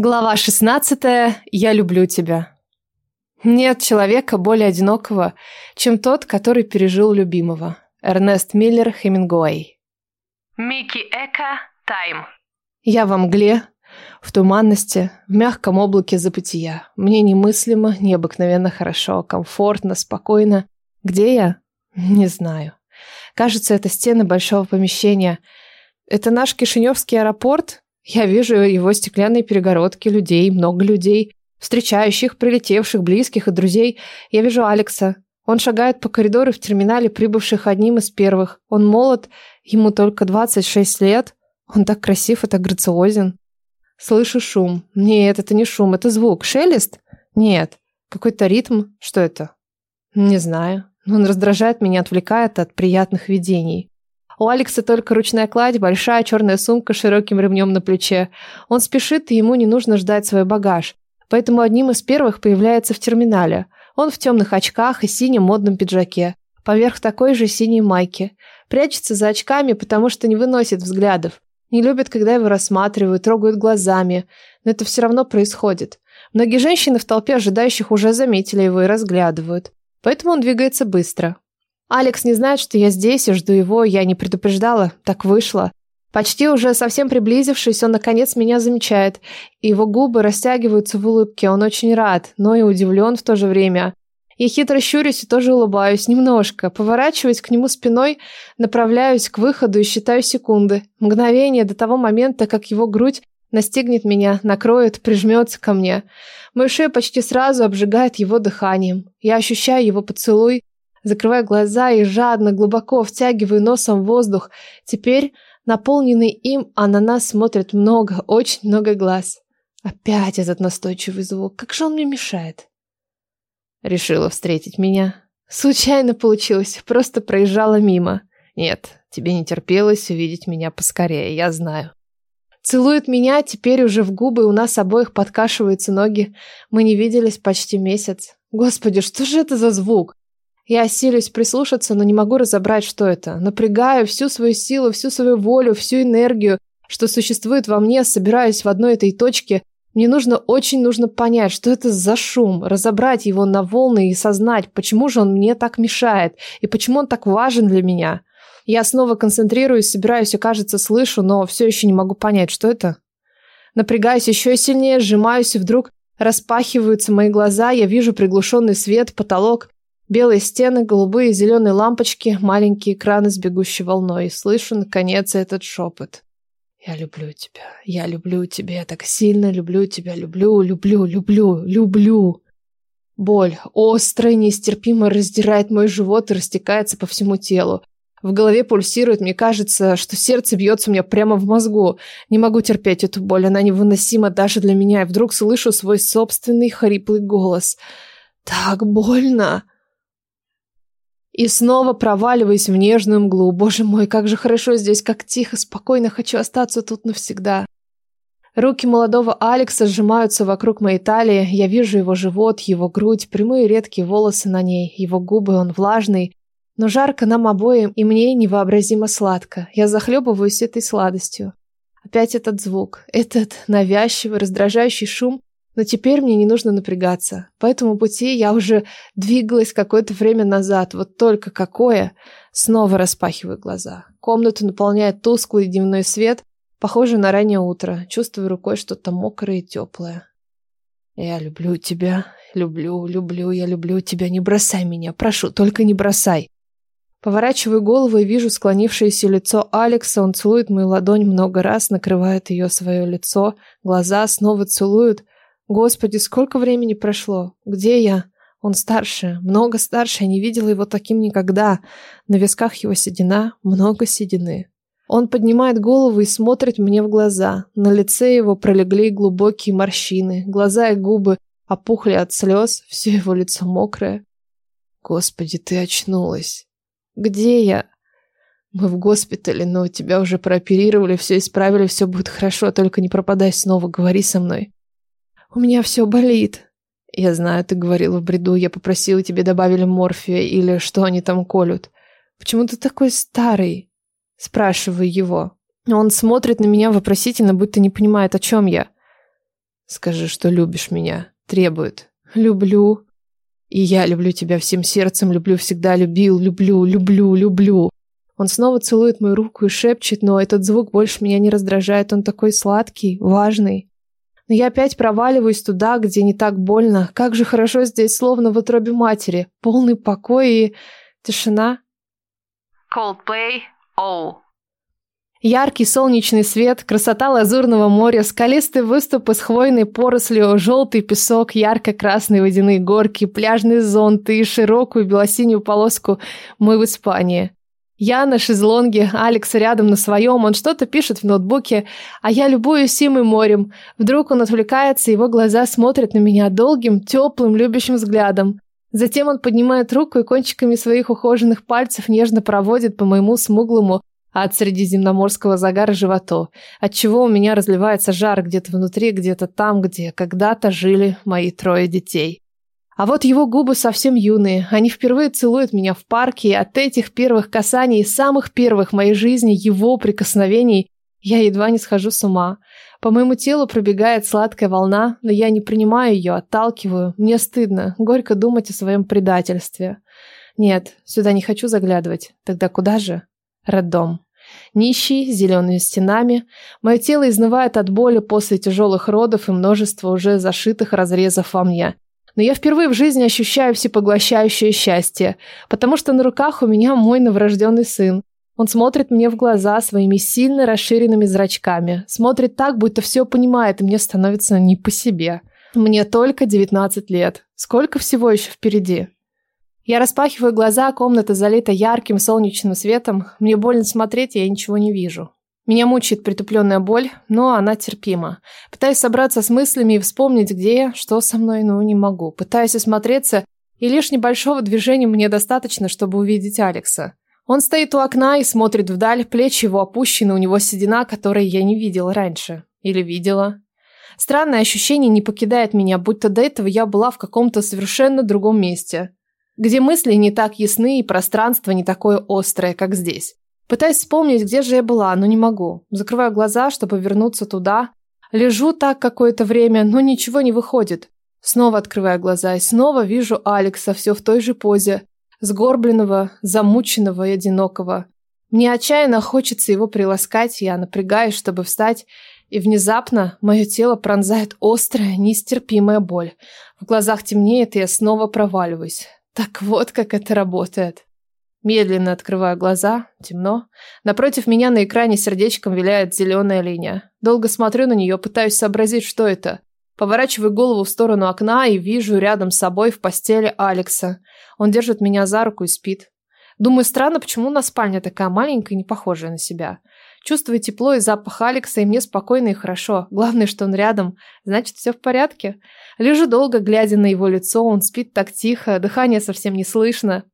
Глава 16. Я люблю тебя. Нет человека более одинокого, чем тот, который пережил любимого. Эрнест Миллер Хемингуэй. Микки Эка, Тайм. Я во мгле, в туманности, в мягком облаке забытия. Мне немыслимо, необыкновенно хорошо, комфортно, спокойно. Где я? Не знаю. Кажется, это стены большого помещения. Это наш Кишиневский аэропорт? Я вижу его стеклянные перегородки, людей, много людей, встречающих, прилетевших, близких и друзей. Я вижу Алекса. Он шагает по коридору в терминале, прибывших одним из первых. Он молод, ему только 26 лет. Он так красив и так грациозен. Слышу шум. Нет, это не шум, это звук. Шелест? Нет. Какой-то ритм. Что это? Не знаю. Он раздражает меня, отвлекает от приятных видений. У Алекса только ручная кладь, большая черная сумка с широким ремнем на плече. Он спешит, и ему не нужно ждать свой багаж. Поэтому одним из первых появляется в терминале. Он в темных очках и синем модном пиджаке. Поверх такой же синей майки. Прячется за очками, потому что не выносит взглядов. Не любит, когда его рассматривают, трогают глазами. Но это все равно происходит. Многие женщины в толпе ожидающих уже заметили его и разглядывают. Поэтому он двигается быстро. Алекс не знает, что я здесь и жду его, я не предупреждала, так вышло. Почти уже совсем приблизившись, он наконец меня замечает, его губы растягиваются в улыбке, он очень рад, но и удивлен в то же время. Я хитро щурюсь и тоже улыбаюсь, немножко, поворачиваясь к нему спиной, направляюсь к выходу и считаю секунды. Мгновение до того момента, как его грудь настигнет меня, накроет, прижмется ко мне. Мою шею почти сразу обжигает его дыханием. Я ощущаю его поцелуй, Закрываю глаза и жадно, глубоко втягиваю носом воздух. Теперь, наполненный им, а на нас смотрит много, очень много глаз. Опять этот настойчивый звук. Как же он мне мешает? Решила встретить меня. Случайно получилось, просто проезжала мимо. Нет, тебе не терпелось увидеть меня поскорее, я знаю. Целует меня, теперь уже в губы, у нас обоих подкашиваются ноги. Мы не виделись почти месяц. Господи, что же это за звук? Я осилюсь прислушаться, но не могу разобрать, что это. Напрягаю всю свою силу, всю свою волю, всю энергию, что существует во мне, собираюсь в одной этой точке. Мне нужно, очень нужно понять, что это за шум, разобрать его на волны и сознать, почему же он мне так мешает, и почему он так важен для меня. Я снова концентрируюсь, собираюсь и, кажется, слышу, но все еще не могу понять, что это. Напрягаюсь еще сильнее, сжимаюсь, и вдруг распахиваются мои глаза, я вижу приглушенный свет, потолок. Белые стены, голубые и зеленые лампочки, маленькие экраны с бегущей волной. слышу, наконец, этот шепот. «Я люблю тебя, я люблю тебя, я так сильно люблю тебя, люблю, люблю, люблю, люблю». Боль, острая, нестерпимо раздирает мой живот и растекается по всему телу. В голове пульсирует, мне кажется, что сердце бьется у меня прямо в мозгу. Не могу терпеть эту боль, она невыносима даже для меня. И вдруг слышу свой собственный хриплый голос. «Так больно!» И снова проваливаюсь в нежную мглу. Боже мой, как же хорошо здесь, как тихо, спокойно, хочу остаться тут навсегда. Руки молодого Алекса сжимаются вокруг моей талии. Я вижу его живот, его грудь, прямые редкие волосы на ней, его губы, он влажный. Но жарко нам обоим, и мне невообразимо сладко. Я захлебываюсь этой сладостью. Опять этот звук, этот навязчивый, раздражающий шум, но теперь мне не нужно напрягаться. По этому пути я уже двигалась какое-то время назад. Вот только какое! Снова распахиваю глаза. Комнату наполняет тусклый дневной свет, похожий на раннее утро. Чувствую рукой что-то мокрое и теплое. Я люблю тебя. Люблю, люблю, я люблю тебя. Не бросай меня. Прошу, только не бросай. Поворачиваю голову и вижу склонившееся лицо Алекса. Он целует мою ладонь много раз, накрывает ее свое лицо. Глаза снова целуют. Господи, сколько времени прошло? Где я? Он старше, много старше, я не видела его таким никогда. На висках его седина, много седины. Он поднимает голову и смотрит мне в глаза. На лице его пролегли глубокие морщины, глаза и губы опухли от слез, все его лицо мокрое. Господи, ты очнулась. Где я? Мы в госпитале, но тебя уже прооперировали, все исправили, все будет хорошо, только не пропадай снова, говори со мной. У меня все болит. Я знаю, ты говорила в бреду, я попросила тебе добавили морфия или что они там колют. Почему ты такой старый? Спрашиваю его. Он смотрит на меня вопросительно, будто не понимает, о чем я. Скажи, что любишь меня. Требует. Люблю. И я люблю тебя всем сердцем, люблю, всегда любил, люблю, люблю, люблю. Он снова целует мою руку и шепчет, но этот звук больше меня не раздражает, он такой сладкий, важный. Но я опять проваливаюсь туда, где не так больно. Как же хорошо здесь, словно в утробе матери. Полный покой и тишина. Coldplay, Oh. Яркий солнечный свет, красота лазурного моря, скалистые выступы с хвойной порослью, желтый песок, ярко-красные водяные горки, пляжные зонты и широкую белосинюю полоску «Мы в Испании». Я на шезлонге, Алекс рядом на своем, он что-то пишет в ноутбуке, а я любуюсь им и морем. Вдруг он отвлекается, его глаза смотрят на меня долгим, теплым, любящим взглядом. Затем он поднимает руку и кончиками своих ухоженных пальцев нежно проводит по моему смуглому, от средиземноморского загара животу, отчего у меня разливается жар где-то внутри, где-то там, где когда-то жили мои трое детей. А вот его губы совсем юные, они впервые целуют меня в парке, и от этих первых касаний, самых первых в моей жизни, его прикосновений, я едва не схожу с ума. По моему телу пробегает сладкая волна, но я не принимаю ее, отталкиваю. Мне стыдно, горько думать о своем предательстве. Нет, сюда не хочу заглядывать. Тогда куда же? Роддом. Нищий, с зелеными стенами. Мое тело изнывает от боли после тяжелых родов и множества уже зашитых разрезов во мне. Но я впервые в жизни ощущаю всепоглощающее счастье, потому что на руках у меня мой новорожденный сын. Он смотрит мне в глаза своими сильно расширенными зрачками. Смотрит так, будто все понимает, и мне становится не по себе. Мне только 19 лет. Сколько всего еще впереди? Я распахиваю глаза, комната залита ярким солнечным светом. Мне больно смотреть, я ничего не вижу. Меня мучает притупленная боль, но она терпима. Пытаюсь собраться с мыслями и вспомнить, где я, что со мной, но не могу. Пытаюсь осмотреться, и лишь небольшого движения мне достаточно, чтобы увидеть Алекса. Он стоит у окна и смотрит вдаль, плечи его опущены, у него седина, которой я не видела раньше. Или видела. Странное ощущение не покидает меня, будто до этого я была в каком-то совершенно другом месте где мысли не так ясны и пространство не такое острое, как здесь. Пытаюсь вспомнить, где же я была, но не могу. Закрываю глаза, чтобы вернуться туда. Лежу так какое-то время, но ничего не выходит. Снова открываю глаза и снова вижу Алекса все в той же позе. Сгорбленного, замученного и одинокого. Мне отчаянно хочется его приласкать, я напрягаюсь, чтобы встать, и внезапно мое тело пронзает острая, нестерпимая боль. В глазах темнеет, и я снова проваливаюсь. Так вот, как это работает. Медленно открываю глаза, темно. Напротив меня на экране сердечком виляет зеленая линия. Долго смотрю на нее, пытаюсь сообразить, что это. Поворачиваю голову в сторону окна и вижу рядом с собой в постели Алекса. Он держит меня за руку и спит. Думаю, странно, почему у нас спальня такая маленькая и не похожая на себя. Чувствую тепло и запах Алекса, и мне спокойно и хорошо. Главное, что он рядом. Значит, все в порядке. Лежу долго, глядя на его лицо. Он спит так тихо, дыхание совсем не слышно.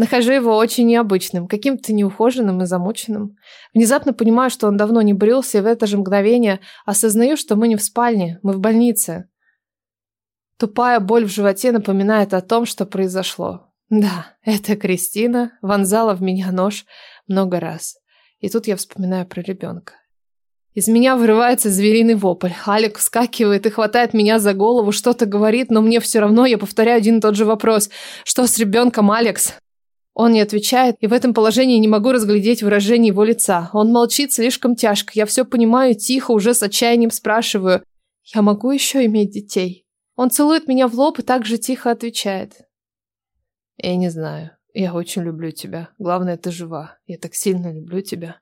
Нахожу его очень необычным, каким-то неухоженным и замученным. Внезапно понимаю, что он давно не брился, и в это же мгновение осознаю, что мы не в спальне, мы в больнице. Тупая боль в животе напоминает о том, что произошло. Да, это Кристина вонзала в меня нож много раз. И тут я вспоминаю про ребенка. Из меня вырывается звериный вопль. Алик вскакивает и хватает меня за голову, что-то говорит, но мне все равно я повторяю один и тот же вопрос. Что с ребенком, Алекс? Он не отвечает, и в этом положении не могу разглядеть выражение его лица. Он молчит слишком тяжко. Я все понимаю, тихо, уже с отчаянием спрашиваю. Я могу еще иметь детей? Он целует меня в лоб и также тихо отвечает. Я не знаю. Я очень люблю тебя. Главное, ты жива. Я так сильно люблю тебя.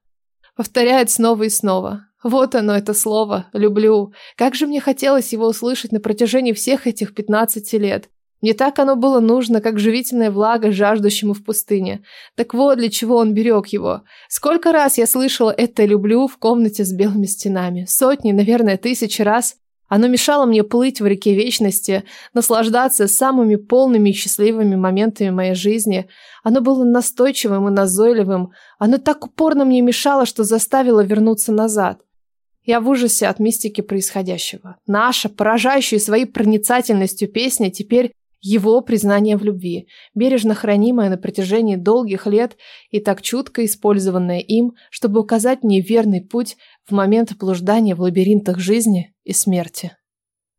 Повторяет снова и снова. Вот оно, это слово «люблю». Как же мне хотелось его услышать на протяжении всех этих 15 лет. Мне так оно было нужно, как живительная влага жаждущему в пустыне. Так вот, для чего он берег его. Сколько раз я слышала это «люблю» в комнате с белыми стенами. Сотни, наверное, тысячи раз. Оно мешало мне плыть в реке вечности, наслаждаться самыми полными и счастливыми моментами моей жизни. Оно было настойчивым и назойливым. Оно так упорно мне мешало, что заставило вернуться назад. Я в ужасе от мистики происходящего. Наша, поражающая своей проницательностью песня, теперь его признание в любви, бережно хранимое на протяжении долгих лет и так чутко использованное им, чтобы указать мне верный путь в момент блуждания в лабиринтах жизни и смерти.